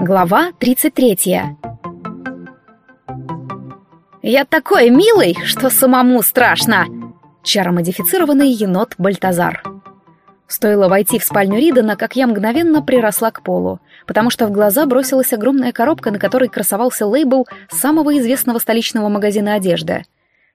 Глава 33 «Я такой милый, что самому страшно!» Чаромодифицированный енот Бальтазар. Стоило войти в спальню Ридана, как я мгновенно приросла к полу, потому что в глаза бросилась огромная коробка, на которой красовался лейбл самого известного столичного магазина одежды.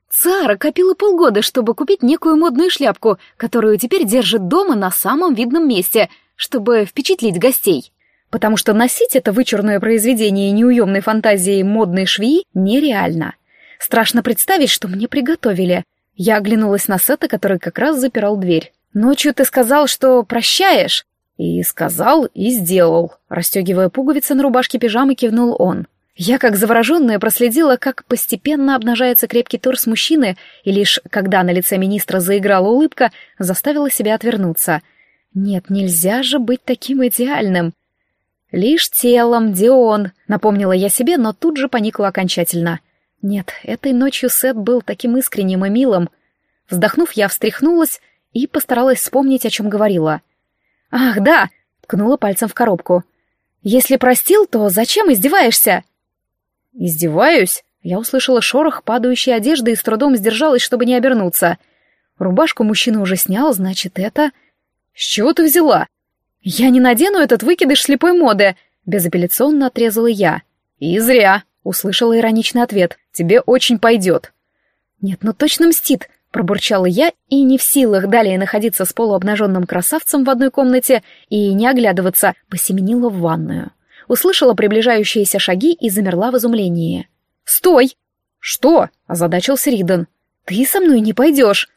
Цара копила полгода, чтобы купить некую модную шляпку, которую теперь держит дома на самом видном месте, чтобы впечатлить гостей. Потому что носить это вычурное произведение неуемной фантазии модной швеи нереально. Страшно представить, что мне приготовили. Я оглянулась на Сета, который как раз запирал дверь. «Ночью ты сказал, что прощаешь?» «И сказал, и сделал», — расстегивая пуговицы на рубашке пижамы, кивнул он. Я, как завороженная, проследила, как постепенно обнажается крепкий торс мужчины, и лишь когда на лице министра заиграла улыбка, заставила себя отвернуться. Нет, нельзя же быть таким идеальным. Лишь телом, Дион, напомнила я себе, но тут же поникла окончательно. Нет, этой ночью Сет был таким искренним и милым. Вздохнув, я встряхнулась и постаралась вспомнить, о чем говорила. «Ах, да!» — ткнула пальцем в коробку. «Если простил, то зачем издеваешься?» «Издеваюсь?» Я услышала шорох падающей одежды и с трудом сдержалась, чтобы не обернуться. Рубашку мужчина уже снял, значит, это... «С чего ты взяла?» «Я не надену этот выкидыш слепой моды!» — безапелляционно отрезала я. «И зря!» — услышала ироничный ответ. «Тебе очень пойдет!» «Нет, ну точно мстит!» — пробурчала я, и не в силах далее находиться с полуобнаженным красавцем в одной комнате и не оглядываться, посеменила в ванную услышала приближающиеся шаги и замерла в изумлении. «Стой!» «Что?» — озадачился Риден. «Ты со мной не пойдешь!»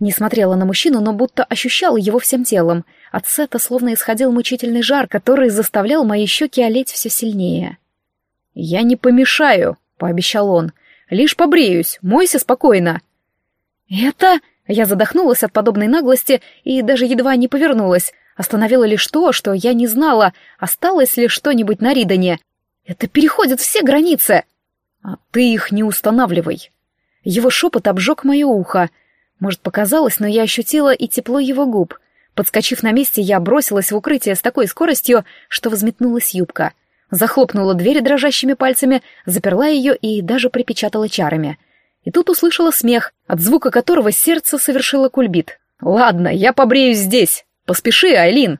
Не смотрела на мужчину, но будто ощущала его всем телом. От Сета словно исходил мучительный жар, который заставлял мои щеки олеть все сильнее. «Я не помешаю», — пообещал он. «Лишь побреюсь, мойся спокойно». «Это...» — я задохнулась от подобной наглости и даже едва не повернулась. Остановило лишь то, что я не знала, осталось ли что-нибудь на Ридане. Это переходит все границы. А ты их не устанавливай. Его шепот обжег мое ухо. Может, показалось, но я ощутила и тепло его губ. Подскочив на месте, я бросилась в укрытие с такой скоростью, что взметнулась юбка. Захлопнула дверь дрожащими пальцами, заперла ее и даже припечатала чарами. И тут услышала смех, от звука которого сердце совершило кульбит. «Ладно, я побреюсь здесь!» Поспеши, Айлин!»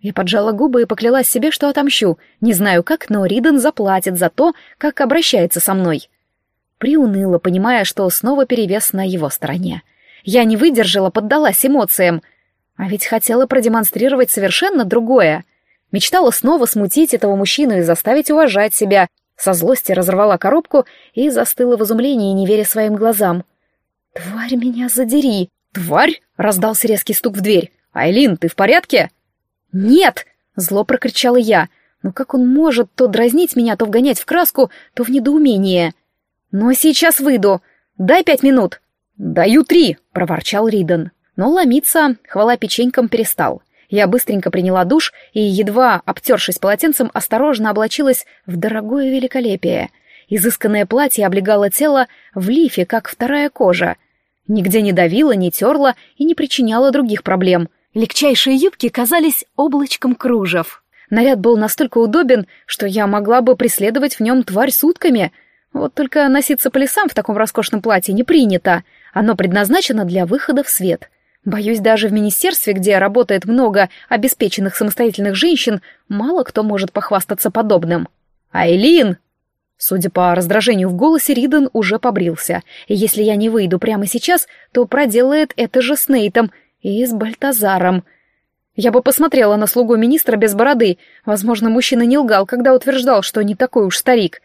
Я поджала губы и поклялась себе, что отомщу. Не знаю как, но Риден заплатит за то, как обращается со мной. Приуныла, понимая, что снова перевес на его стороне. Я не выдержала, поддалась эмоциям. А ведь хотела продемонстрировать совершенно другое. Мечтала снова смутить этого мужчину и заставить уважать себя. Со злости разорвала коробку и застыла в изумлении, не веря своим глазам. «Тварь меня задери!» «Тварь!» — раздался резкий стук в дверь. «Айлин, ты в порядке?» «Нет!» — зло прокричала я. «Но как он может то дразнить меня, то вгонять в краску, то в недоумение?» «Но сейчас выйду. Дай пять минут». «Даю три!» — проворчал Риден. Но ломиться, хвала печенькам, перестал. Я быстренько приняла душ и, едва обтершись полотенцем, осторожно облачилась в дорогое великолепие. Изысканное платье облегало тело в лифе, как вторая кожа. Нигде не давило, не терло и не причиняло других проблем — Легчайшие юбки казались облачком кружев. Наряд был настолько удобен, что я могла бы преследовать в нем тварь сутками. Вот только носиться по лесам в таком роскошном платье не принято. Оно предназначено для выхода в свет. Боюсь, даже в министерстве, где работает много обеспеченных самостоятельных женщин, мало кто может похвастаться подобным. «Айлин!» Судя по раздражению в голосе, Риден уже побрился, и если я не выйду прямо сейчас, то проделает это же с Нейтом — и с Бальтазаром. Я бы посмотрела на слугу министра без бороды. Возможно, мужчина не лгал, когда утверждал, что не такой уж старик.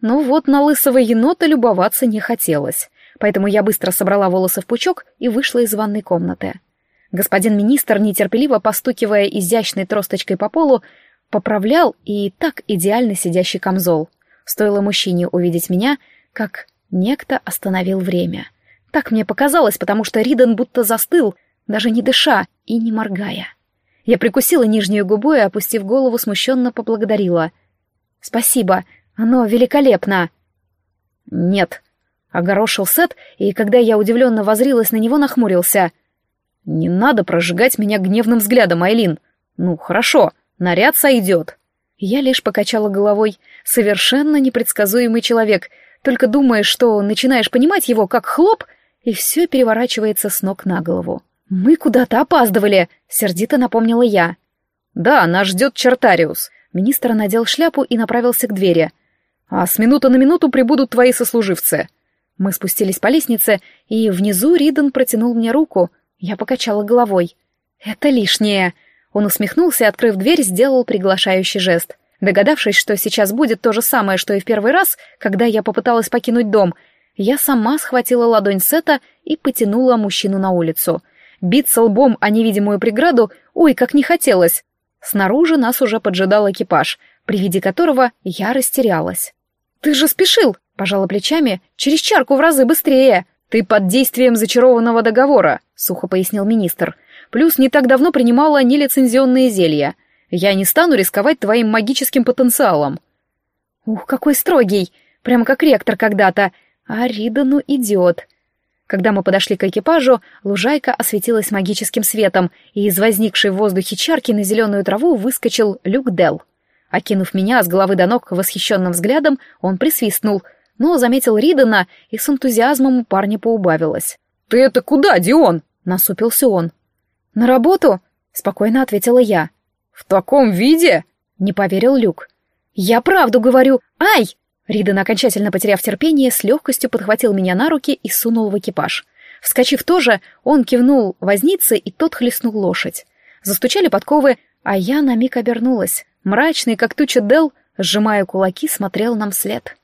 Но вот на лысого енота любоваться не хотелось. Поэтому я быстро собрала волосы в пучок и вышла из ванной комнаты. Господин министр, нетерпеливо постукивая изящной тросточкой по полу, поправлял и так идеально сидящий камзол. Стоило мужчине увидеть меня, как некто остановил время. Так мне показалось, потому что Риден будто застыл, даже не дыша и не моргая. Я прикусила нижнюю губу и, опустив голову, смущенно поблагодарила. «Спасибо, оно великолепно!» «Нет», — огорошил Сет, и, когда я удивленно возрилась на него, нахмурился. «Не надо прожигать меня гневным взглядом, Айлин. Ну, хорошо, наряд сойдет». Я лишь покачала головой. Совершенно непредсказуемый человек. Только думаешь, что начинаешь понимать его как хлоп, и все переворачивается с ног на голову. «Мы куда-то опаздывали», — сердито напомнила я. «Да, нас ждет Чертариус». Министр надел шляпу и направился к двери. «А с минуты на минуту прибудут твои сослуживцы». Мы спустились по лестнице, и внизу Риден протянул мне руку. Я покачала головой. «Это лишнее». Он усмехнулся открыв дверь, сделал приглашающий жест. Догадавшись, что сейчас будет то же самое, что и в первый раз, когда я попыталась покинуть дом, я сама схватила ладонь Сета и потянула мужчину на улицу. Биться лбом о невидимую преграду, ой, как не хотелось. Снаружи нас уже поджидал экипаж, при виде которого я растерялась. «Ты же спешил!» — пожала плечами. «Через чарку в разы быстрее!» «Ты под действием зачарованного договора», — сухо пояснил министр. Плюс не так давно принимала нелицензионные зелья. Я не стану рисковать твоим магическим потенциалом. Ух, какой строгий! Прямо как ректор когда-то. А Ридану идет. Когда мы подошли к экипажу, лужайка осветилась магическим светом, и из возникшей в воздухе чарки на зеленую траву выскочил Люк Дел. Окинув меня с головы до ног восхищенным взглядом, он присвистнул, но заметил Ридана, и с энтузиазмом у парня поубавилось. «Ты это куда, Дион?» — насупился он. «На работу?» — спокойно ответила я. «В таком виде?» — не поверил Люк. «Я правду говорю! Ай!» Риден, окончательно потеряв терпение, с легкостью подхватил меня на руки и сунул в экипаж. Вскочив тоже, он кивнул вознице, и тот хлестнул лошадь. Застучали подковы, а я на миг обернулась. Мрачный, как туча Дел, сжимая кулаки, смотрел нам вслед.